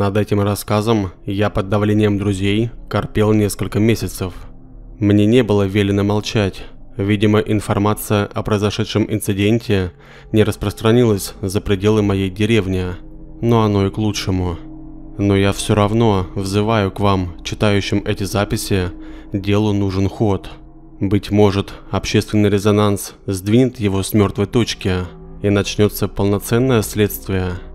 Над этим рассказом я под давлением друзей корпел несколько месяцев. Мне не было велено молчать. Видимо, информация о произошедшем инциденте не распространилась за пределы моей деревни, но оно и к лучшему. Но я все равно взываю к вам, читающим эти записи, делу нужен ход. Быть может, общественный резонанс сдвинет его с мертвой точки, и начнется полноценное следствие –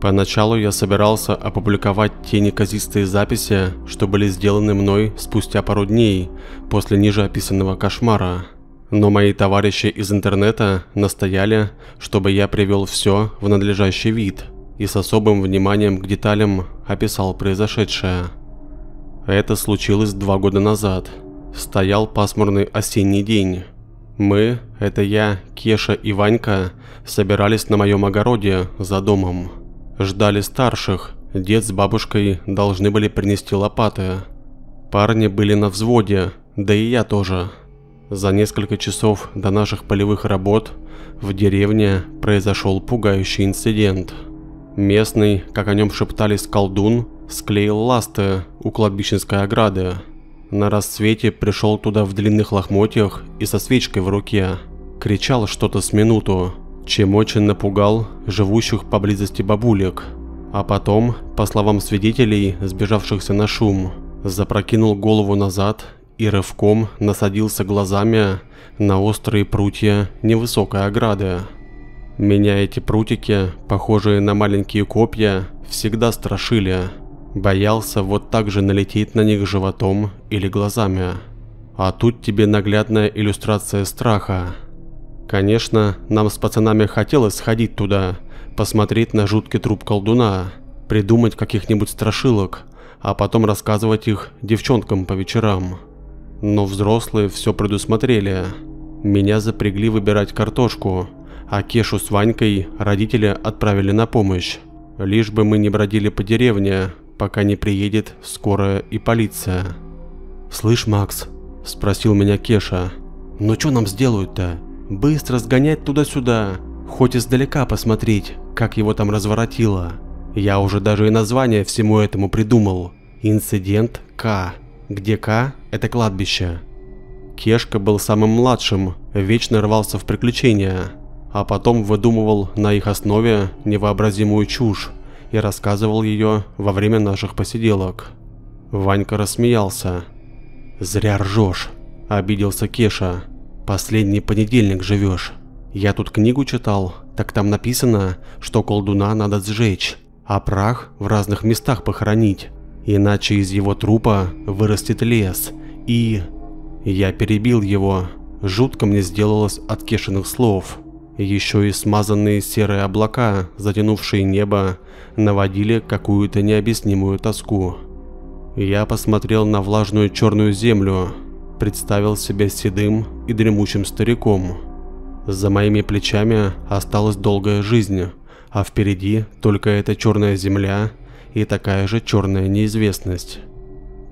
Поначалу я собирался опубликовать те неказистые записи, что были сделаны мной спустя пару дней после ниже описанного кошмара. Но мои товарищи из интернета настояли, чтобы я привел все в надлежащий вид и с особым вниманием к деталям описал произошедшее. Это случилось два года назад. Стоял пасмурный осенний день. Мы, это я, Кеша и Ванька, собирались на моем огороде за домом. Ждали старших, дед с бабушкой должны были принести лопаты. Парни были на взводе, да и я тоже. За несколько часов до наших полевых работ в деревне произошел пугающий инцидент. Местный, как о нем шептались колдун, склеил ласты у кладбищенской ограды. На рассвете пришел туда в длинных лохмотьях и со свечкой в руке. Кричал что-то с минуту, чем очень напугал живущих поблизости бабулек. А потом, по словам свидетелей, сбежавшихся на шум, запрокинул голову назад и рывком насадился глазами на острые прутья невысокой ограды. Меня эти прутики, похожие на маленькие копья, всегда страшили. Боялся вот так же налететь на них животом или глазами. А тут тебе наглядная иллюстрация страха. Конечно, нам с пацанами хотелось сходить туда, посмотреть на жуткий труп колдуна, придумать каких-нибудь страшилок, а потом рассказывать их девчонкам по вечерам. Но взрослые все предусмотрели. Меня запрягли выбирать картошку, а Кешу с Ванькой родители отправили на помощь. Лишь бы мы не бродили по деревне, пока не приедет скорая и полиция. «Слышь, Макс?» – спросил меня Кеша. «Ну что нам сделают-то?» Быстро сгонять туда-сюда, хоть издалека посмотреть, как его там разворотило. Я уже даже и название всему этому придумал. Инцидент К, где К – это кладбище. Кешка был самым младшим, вечно рвался в приключения, а потом выдумывал на их основе невообразимую чушь и рассказывал ее во время наших посиделок. Ванька рассмеялся. «Зря ржешь», – обиделся Кеша. Последний понедельник живешь. Я тут книгу читал, так там написано, что колдуна надо сжечь, а прах в разных местах похоронить, иначе из его трупа вырастет лес. И... Я перебил его. Жутко мне сделалось от кешиных слов. Еще и смазанные серые облака, затянувшие небо, наводили какую-то необъяснимую тоску. Я посмотрел на влажную черную землю, представил себя седым и дремучим стариком. За моими плечами осталась долгая жизнь, а впереди только эта черная земля и такая же черная неизвестность.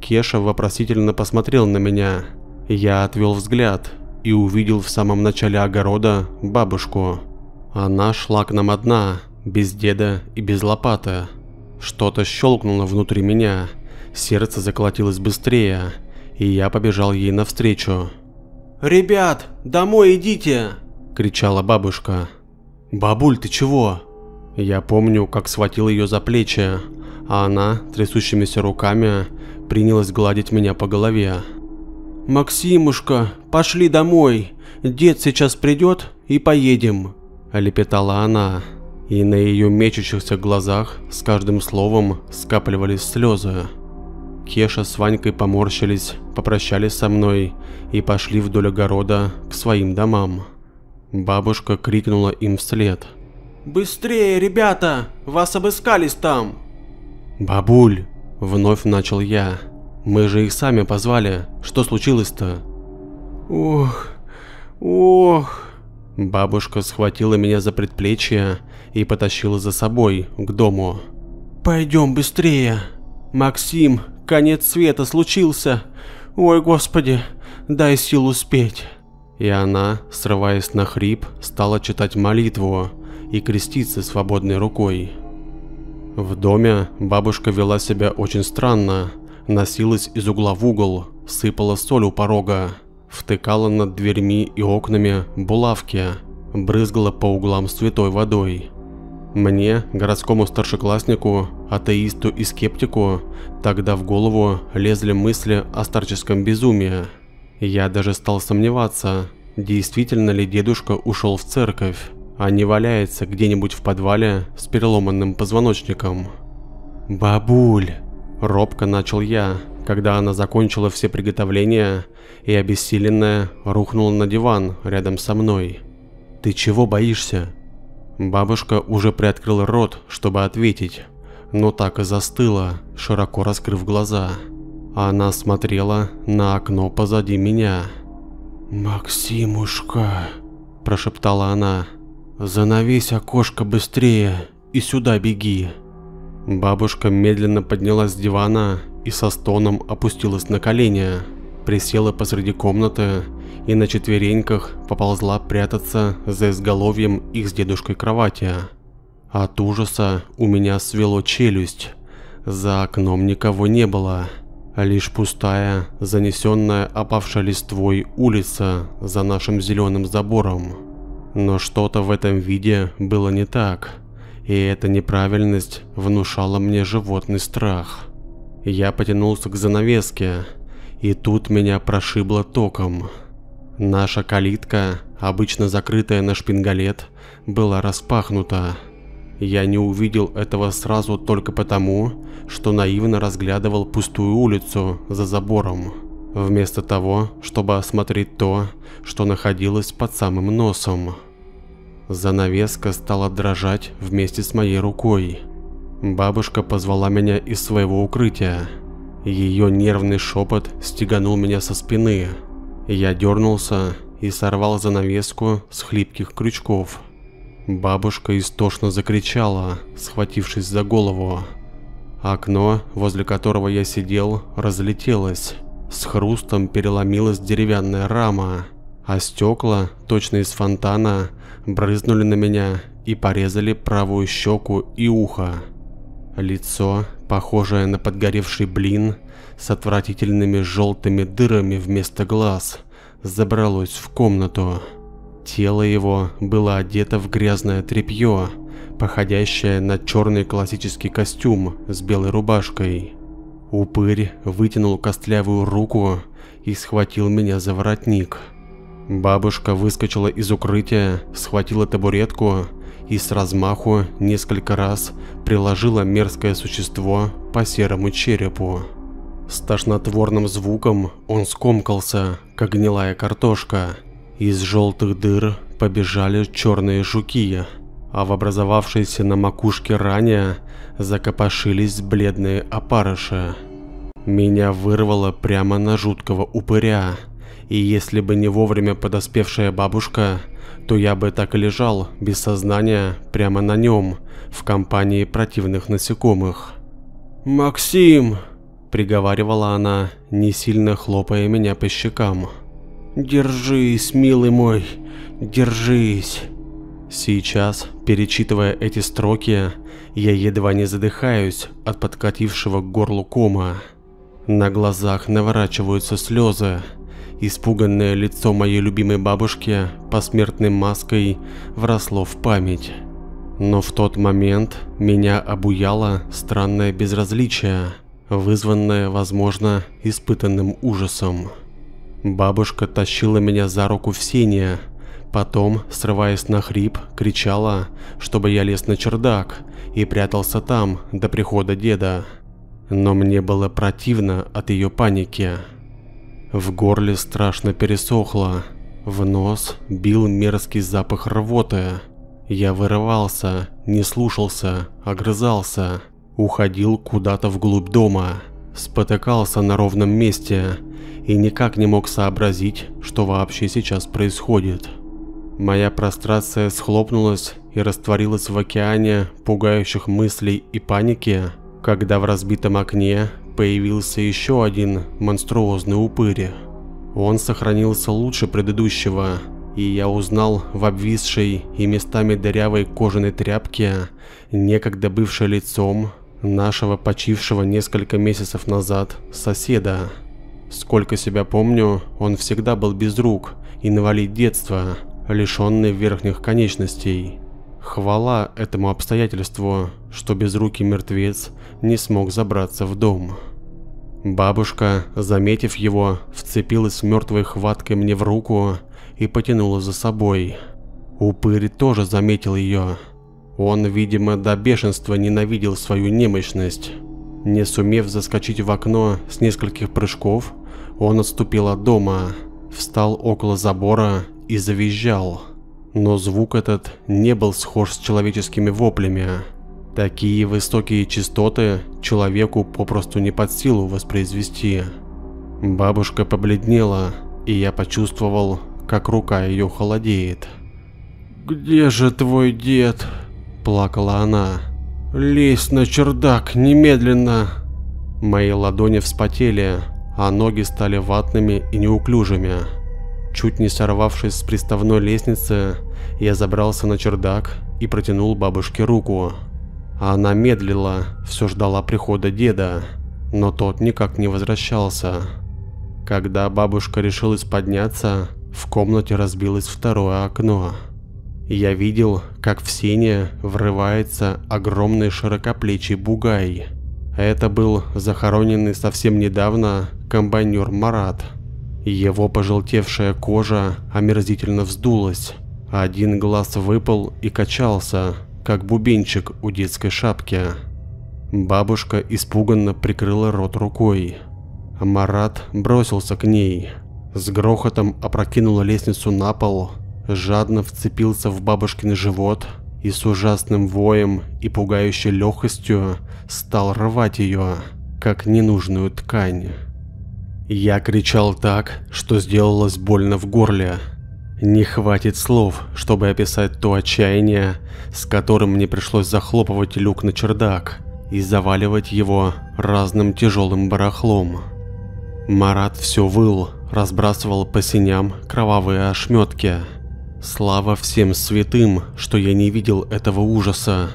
Кеша вопросительно посмотрел на меня. Я отвел взгляд и увидел в самом начале огорода бабушку. Она шла к нам одна, без деда и без лопаты. Что-то щелкнуло внутри меня, сердце заколотилось быстрее, и я побежал ей навстречу. «Ребят, домой идите!» – кричала бабушка. «Бабуль, ты чего?» Я помню, как схватил ее за плечи, а она, трясущимися руками, принялась гладить меня по голове. «Максимушка, пошли домой, дед сейчас придет и поедем», – лепетала она, и на ее мечущихся глазах с каждым словом скапливались слезы. Кеша с Ванькой поморщились, попрощались со мной и пошли вдоль огорода к своим домам. Бабушка крикнула им вслед. «Быстрее, ребята! Вас обыскались там!» «Бабуль!» – вновь начал я. «Мы же их сами позвали. Что случилось-то?» «Ох, ох!» Бабушка схватила меня за предплечье и потащила за собой к дому. «Пойдем быстрее! Максим, Конец света случился. Ой, господи, дай сил успеть. И она, срываясь на хрип, стала читать молитву и креститься свободной рукой. В доме бабушка вела себя очень странно, носилась из угла в угол, сыпала соль у порога, втыкала над дверьми и окнами булавки, брызгала по углам святой водой. Мне, городскому старшекласснику, атеисту и скептику, тогда в голову лезли мысли о старческом безумии. Я даже стал сомневаться, действительно ли дедушка ушел в церковь, а не валяется где-нибудь в подвале с переломанным позвоночником. «Бабуль!» – робко начал я, когда она закончила все приготовления и обессиленная рухнула на диван рядом со мной. «Ты чего боишься?» Бабушка уже приоткрыла рот, чтобы ответить, но так и застыла, широко раскрыв глаза. Она смотрела на окно позади меня. «Максимушка», – прошептала она, – «занавесь окошко быстрее и сюда беги». Бабушка медленно поднялась с дивана и со стоном опустилась на колени, присела посреди комнаты и на четвереньках поползла прятаться за изголовьем их с дедушкой кровати. От ужаса у меня свело челюсть. За окном никого не было. Лишь пустая, занесенная опавшей листвой улица за нашим зеленым забором. Но что-то в этом виде было не так. И эта неправильность внушала мне животный страх. Я потянулся к занавеске, и тут меня прошибло током. Наша калитка, обычно закрытая на шпингалет, была распахнута. Я не увидел этого сразу только потому, что наивно разглядывал пустую улицу за забором, вместо того, чтобы осмотреть то, что находилось под самым носом. Занавеска стала дрожать вместе с моей рукой. Бабушка позвала меня из своего укрытия. Ее нервный шепот стеганул меня со спины. Я дернулся и сорвал занавеску с хлипких крючков. Бабушка истошно закричала, схватившись за голову. Окно, возле которого я сидел, разлетелось. С хрустом переломилась деревянная рама, а стекла, точно из фонтана, брызнули на меня и порезали правую щеку и ухо. Лицо, похожее на подгоревший блин, с отвратительными желтыми дырами вместо глаз, забралось в комнату. Тело его было одето в грязное тряпье, походящее на черный классический костюм с белой рубашкой. Упырь вытянул костлявую руку и схватил меня за воротник. Бабушка выскочила из укрытия, схватила табуретку и с размаху несколько раз приложила мерзкое существо по серому черепу. С тошнотворным звуком он скомкался, как гнилая картошка. Из желтых дыр побежали черные жуки, а в образовавшейся на макушке ране закопошились бледные опарыши. Меня вырвало прямо на жуткого упыря, и если бы не вовремя подоспевшая бабушка, то я бы так и лежал без сознания прямо на нем в компании противных насекомых. «Максим!» – приговаривала она, не сильно хлопая меня по щекам. «Держись, милый мой, держись!» Сейчас, перечитывая эти строки, я едва не задыхаюсь от подкатившего к горлу кома. На глазах наворачиваются слезы, Испуганное лицо моей любимой бабушки посмертной маской вросло в память. Но в тот момент меня обуяло странное безразличие, вызванное, возможно, испытанным ужасом. Бабушка тащила меня за руку в сене, потом, срываясь на хрип, кричала, чтобы я лез на чердак и прятался там до прихода деда. Но мне было противно от ее паники. В горле страшно пересохло, в нос бил мерзкий запах рвоты. Я вырывался, не слушался, огрызался, уходил куда-то вглубь дома, спотыкался на ровном месте и никак не мог сообразить, что вообще сейчас происходит. Моя прострация схлопнулась и растворилась в океане пугающих мыслей и паники, когда в разбитом окне появился еще один монструозный упырь. Он сохранился лучше предыдущего и я узнал в обвисшей и местами дырявой кожаной тряпке, некогда бывшее лицом, нашего почившего несколько месяцев назад соседа. Сколько себя помню, он всегда был без рук, инвалид детства, лишенный верхних конечностей. Хвала этому обстоятельству, что безрукий мертвец не смог забраться в дом. Бабушка, заметив его, вцепилась мертвой хваткой мне в руку и потянула за собой. Упырь тоже заметил ее. Он, видимо, до бешенства ненавидел свою немощность. Не сумев заскочить в окно с нескольких прыжков, он отступил от дома, встал около забора и завизжал. Но звук этот не был схож с человеческими воплями. Такие высокие частоты человеку попросту не под силу воспроизвести. Бабушка побледнела, и я почувствовал, как рука ее холодеет. «Где же твой дед?» – плакала она. «Лезь на чердак, немедленно!» Мои ладони вспотели, а ноги стали ватными и неуклюжими. Чуть не сорвавшись с приставной лестницы, я забрался на чердак и протянул бабушке руку. Она медлила, все ждала прихода деда, но тот никак не возвращался. Когда бабушка решилась подняться, в комнате разбилось второе окно. Я видел, как в сене врывается огромный широкоплечий бугай. Это был захороненный совсем недавно комбайнер Марат. Его пожелтевшая кожа омерзительно вздулась. Один глаз выпал и качался, как бубенчик у детской шапки. Бабушка испуганно прикрыла рот рукой. Марат бросился к ней. С грохотом опрокинула лестницу на пол, жадно вцепился в бабушкин живот и с ужасным воем и пугающей легкостью стал рвать ее, как ненужную ткань. Я кричал так, что сделалось больно в горле. Не хватит слов, чтобы описать то отчаяние, с которым мне пришлось захлопывать люк на чердак и заваливать его разным тяжелым барахлом. Марат все выл, разбрасывал по синям кровавые ошметки. Слава всем святым, что я не видел этого ужаса,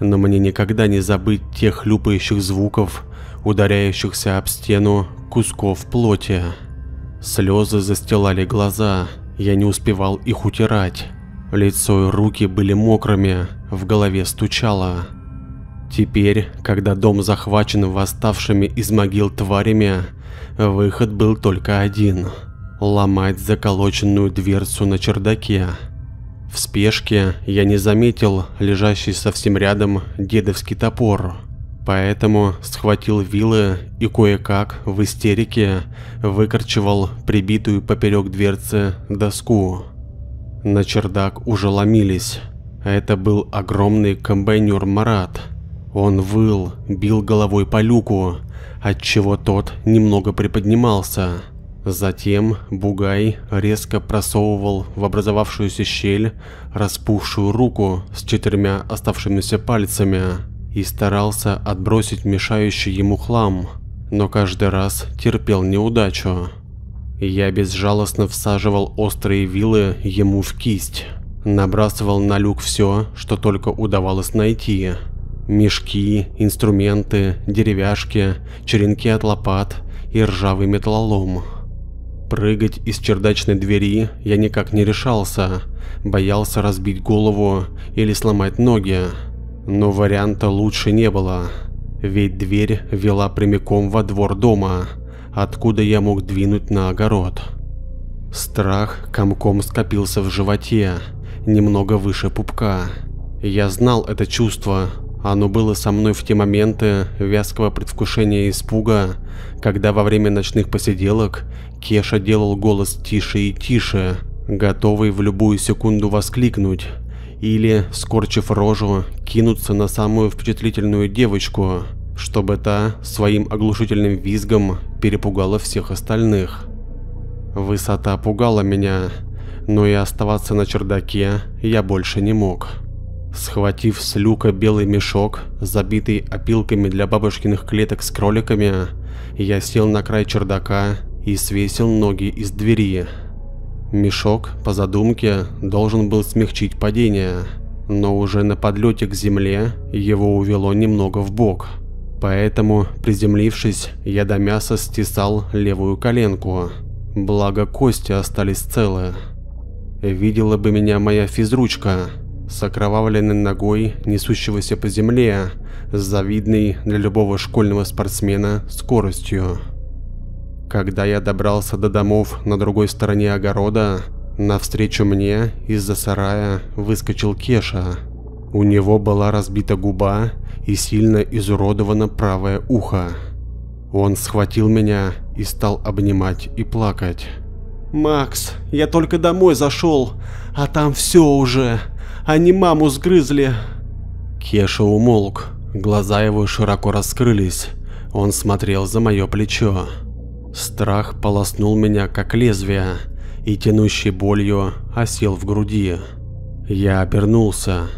но мне никогда не забыть тех хлюпающих звуков, ударяющихся об стену кусков плоти. Слезы застилали глаза, я не успевал их утирать. Лицо и руки были мокрыми, в голове стучало. Теперь, когда дом захвачен восставшими из могил тварями, Выход был только один – ломать заколоченную дверцу на чердаке. В спешке я не заметил лежащий совсем рядом дедовский топор, поэтому схватил вилы и кое-как в истерике выкорчевал прибитую поперек дверцы доску. На чердак уже ломились. Это был огромный комбайнер Марат. Он выл, бил головой по люку, отчего тот немного приподнимался. Затем Бугай резко просовывал в образовавшуюся щель распухшую руку с четырьмя оставшимися пальцами и старался отбросить мешающий ему хлам, но каждый раз терпел неудачу. Я безжалостно всаживал острые вилы ему в кисть, набрасывал на люк все, что только удавалось найти. Мешки, инструменты, деревяшки, черенки от лопат и ржавый металлолом. Прыгать из чердачной двери я никак не решался, боялся разбить голову или сломать ноги. Но варианта лучше не было, ведь дверь вела прямиком во двор дома, откуда я мог двинуть на огород. Страх комком скопился в животе, немного выше пупка. Я знал это чувство, оно было со мной в те моменты вязкого предвкушения и испуга, когда во время ночных посиделок Кеша делал голос тише и тише, готовый в любую секунду воскликнуть или, скорчив рожу, кинуться на самую впечатлительную девочку, чтобы та своим оглушительным визгом перепугала всех остальных. Высота пугала меня, но и оставаться на чердаке я больше не мог. Схватив с люка белый мешок, забитый опилками для бабушкиных клеток с кроликами, я сел на край чердака и свесил ноги из двери. Мешок, по задумке, должен был смягчить падение, но уже на подлете к земле его увело немного в бок. Поэтому, приземлившись, я до мяса стесал левую коленку. Благо кости остались целы. Видела бы меня моя физручка, с окровавленной ногой, несущегося по земле, с завидной для любого школьного спортсмена скоростью. Когда я добрался до домов на другой стороне огорода, навстречу мне из-за сарая выскочил Кеша. У него была разбита губа и сильно изуродовано правое ухо. Он схватил меня и стал обнимать и плакать. «Макс, я только домой зашел, а там все уже. Они маму сгрызли». Кеша умолк, глаза его широко раскрылись. Он смотрел за мое плечо. Страх полоснул меня как лезвие и тянущей болью осел в груди. Я обернулся.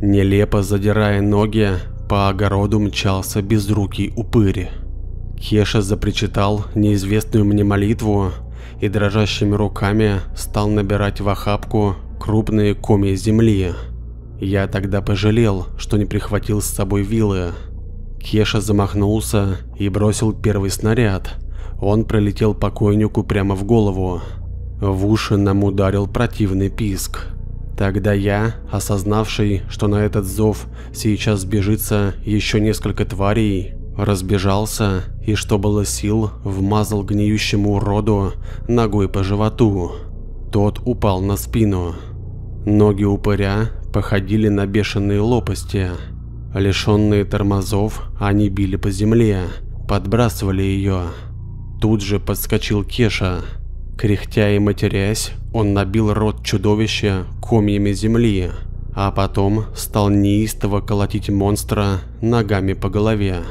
Нелепо задирая ноги, по огороду мчался безрукий упырь. Кеша запричитал неизвестную мне молитву и дрожащими руками стал набирать в охапку крупные комья земли. Я тогда пожалел, что не прихватил с собой вилы. Кеша замахнулся и бросил первый снаряд. Он пролетел покойнику прямо в голову. В уши нам ударил противный писк. Тогда я, осознавший, что на этот зов сейчас сбежится еще несколько тварей, разбежался и, что было сил, вмазал гниющему уроду ногой по животу. Тот упал на спину. Ноги упыря походили на бешеные лопасти. Лишенные тормозов, они били по земле, подбрасывали ее. Тут же подскочил Кеша. Кряхтя и матерясь, он набил рот чудовища комьями земли, а потом стал неистово колотить монстра ногами по голове.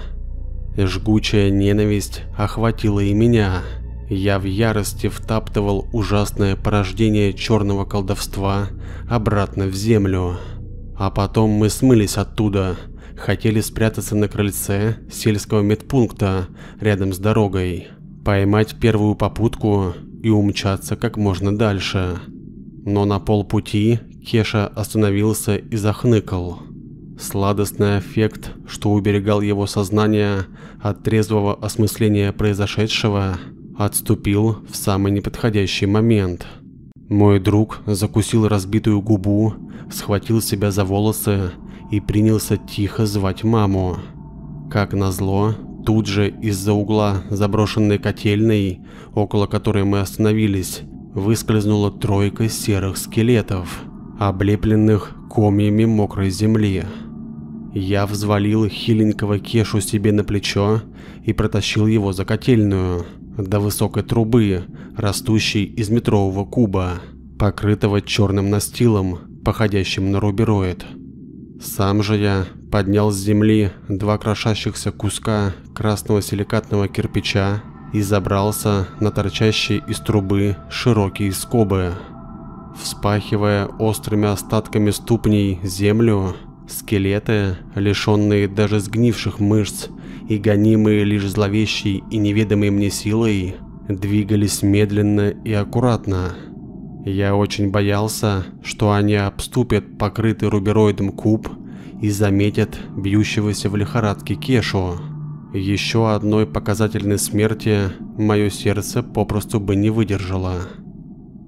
Жгучая ненависть охватила и меня. Я в ярости втаптывал ужасное порождение черного колдовства обратно в землю. А потом мы смылись оттуда, хотели спрятаться на крыльце сельского медпункта рядом с дорогой, поймать первую попутку и умчаться как можно дальше. Но на полпути Кеша остановился и захныкал. Сладостный эффект, что уберегал его сознание от трезвого осмысления произошедшего, отступил в самый неподходящий момент. Мой друг закусил разбитую губу, схватил себя за волосы и принялся тихо звать маму. Как назло, тут же из-за угла заброшенной котельной, около которой мы остановились, выскользнула тройка серых скелетов, облепленных комьями мокрой земли. Я взвалил хиленького Кешу себе на плечо и протащил его за котельную, до высокой трубы, растущей из метрового куба, покрытого черным настилом, походящим на рубероид. Сам же я поднял с земли два крошащихся куска красного силикатного кирпича и забрался на торчащие из трубы широкие скобы. Вспахивая острыми остатками ступней землю, скелеты, лишенные даже сгнивших мышц и гонимые лишь зловещей и неведомой мне силой, двигались медленно и аккуратно. Я очень боялся, что они обступят покрытый рубероидом куб и заметят бьющегося в лихорадке Кешу. Еще одной показательной смерти мое сердце попросту бы не выдержало.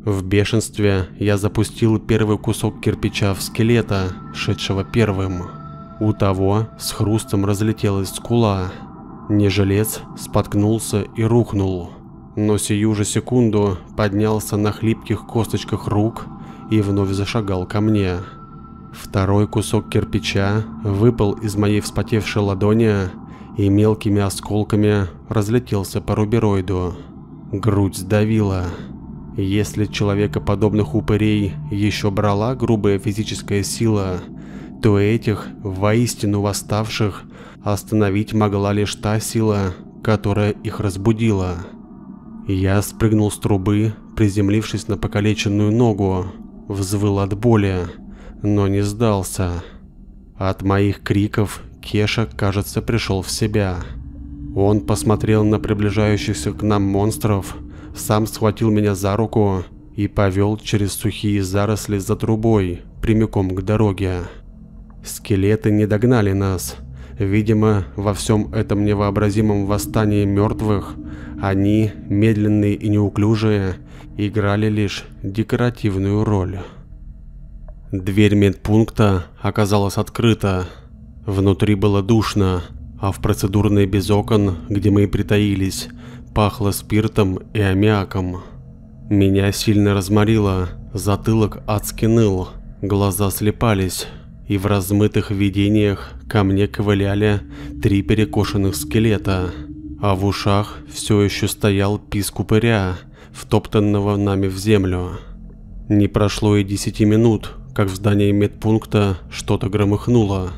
В бешенстве я запустил первый кусок кирпича в скелета, шедшего первым. У того с хрустом разлетелась скула. Нежилец споткнулся и рухнул, но сию же секунду поднялся на хлипких косточках рук и вновь зашагал ко мне. Второй кусок кирпича выпал из моей вспотевшей ладони и мелкими осколками разлетелся по рубероиду. Грудь сдавила. Если человекоподобных упырей еще брала грубая физическая сила, то этих, воистину восставших, остановить могла лишь та сила, которая их разбудила. Я спрыгнул с трубы, приземлившись на покалеченную ногу, взвыл от боли но не сдался. От моих криков Кеша, кажется, пришел в себя. Он посмотрел на приближающихся к нам монстров, сам схватил меня за руку и повел через сухие заросли за трубой, прямиком к дороге. Скелеты не догнали нас. Видимо, во всем этом невообразимом восстании мертвых они, медленные и неуклюжие, играли лишь декоративную роль. Дверь медпункта оказалась открыта. Внутри было душно, а в процедурной без окон, где мы и притаились, пахло спиртом и аммиаком. Меня сильно разморило, затылок адски ныл, глаза слепались, и в размытых видениях ко мне ковыляли три перекошенных скелета, а в ушах все еще стоял писк упыря, втоптанного нами в землю. Не прошло и десяти минут, как в здании медпункта что-то громыхнуло.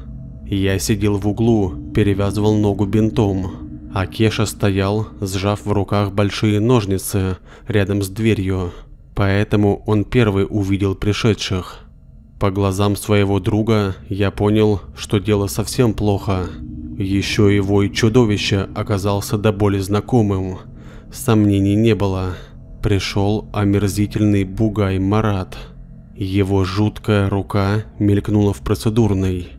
Я сидел в углу, перевязывал ногу бинтом, а Кеша стоял, сжав в руках большие ножницы рядом с дверью, поэтому он первый увидел пришедших. По глазам своего друга я понял, что дело совсем плохо. Еще и вой чудовища оказался до боли знакомым. Сомнений не было. Пришел омерзительный бугай Марат. Его жуткая рука мелькнула в процедурной.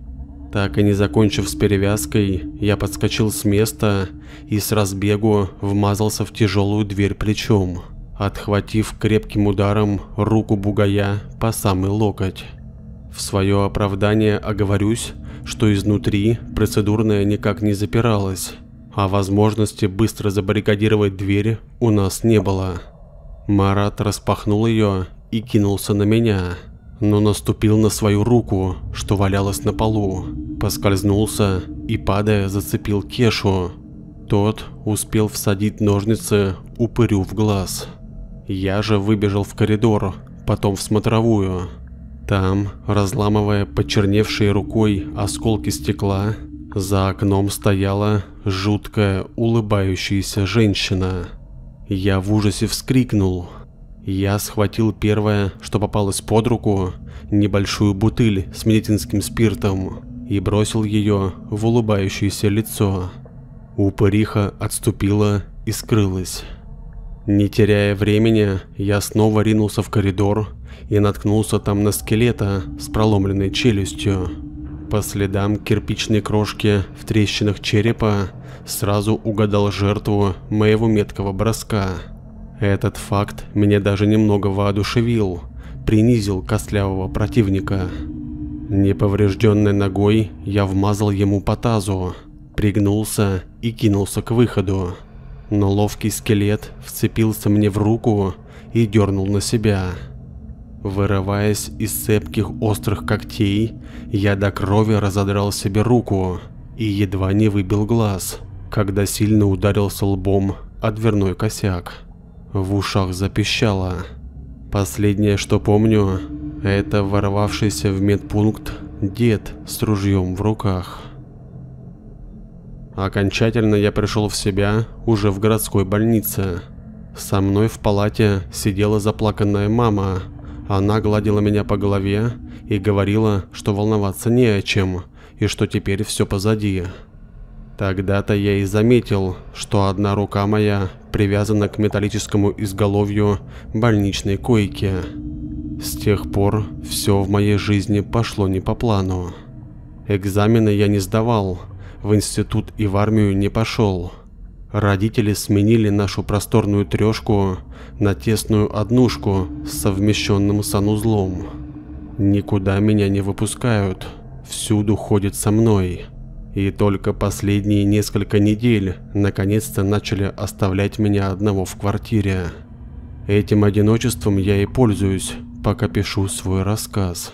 Так и не закончив с перевязкой, я подскочил с места и с разбегу вмазался в тяжелую дверь плечом, отхватив крепким ударом руку бугая по самый локоть. В свое оправдание оговорюсь, что изнутри процедурная никак не запиралась, а возможности быстро забаррикадировать дверь у нас не было. Марат распахнул ее и кинулся на меня – но наступил на свою руку, что валялась на полу, поскользнулся и, падая, зацепил Кешу. Тот успел всадить ножницы упырю в глаз. Я же выбежал в коридор, потом в смотровую. Там, разламывая почерневшей рукой осколки стекла, за окном стояла жуткая улыбающаяся женщина. Я в ужасе вскрикнул, я схватил первое, что попалось под руку, небольшую бутыль с медицинским спиртом и бросил ее в улыбающееся лицо. Упыриха отступила и скрылась. Не теряя времени, я снова ринулся в коридор и наткнулся там на скелета с проломленной челюстью. По следам кирпичной крошки в трещинах черепа сразу угадал жертву моего меткого броска. Этот факт меня даже немного воодушевил, принизил костлявого противника. Неповрежденной ногой я вмазал ему по тазу, пригнулся и кинулся к выходу. Но ловкий скелет вцепился мне в руку и дернул на себя. Вырываясь из цепких острых когтей, я до крови разодрал себе руку и едва не выбил глаз, когда сильно ударился лбом о дверной косяк. В ушах запищало. Последнее, что помню, это ворвавшийся в медпункт дед с ружьем в руках. Окончательно я пришел в себя уже в городской больнице. Со мной в палате сидела заплаканная мама. Она гладила меня по голове и говорила, что волноваться не о чем и что теперь все позади. Тогда-то я и заметил, что одна рука моя привязана к металлическому изголовью больничной койки. С тех пор все в моей жизни пошло не по плану. Экзамены я не сдавал, в институт и в армию не пошел. Родители сменили нашу просторную трешку на тесную однушку с совмещенным санузлом. Никуда меня не выпускают, всюду ходят со мной. И только последние несколько недель наконец-то начали оставлять меня одного в квартире. Этим одиночеством я и пользуюсь, пока пишу свой рассказ.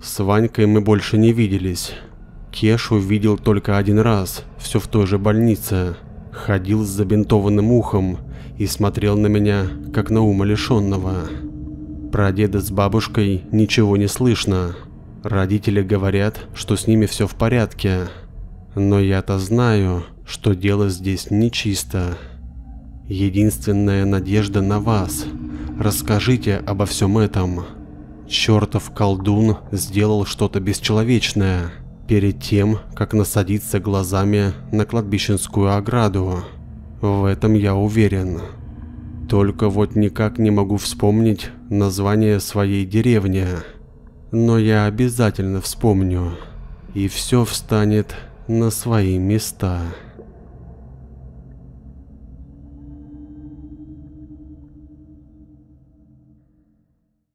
С Ванькой мы больше не виделись. Кешу видел только один раз, все в той же больнице. Ходил с забинтованным ухом и смотрел на меня, как на умалишенного. Про деда с бабушкой ничего не слышно. Родители говорят, что с ними все в порядке, но я-то знаю, что дело здесь нечисто. Единственная надежда на вас. Расскажите обо всем этом. Чертов колдун сделал что-то бесчеловечное перед тем, как насадиться глазами на кладбищенскую ограду. В этом я уверен. Только вот никак не могу вспомнить название своей деревни. Но я обязательно вспомню, и все встанет на свои места.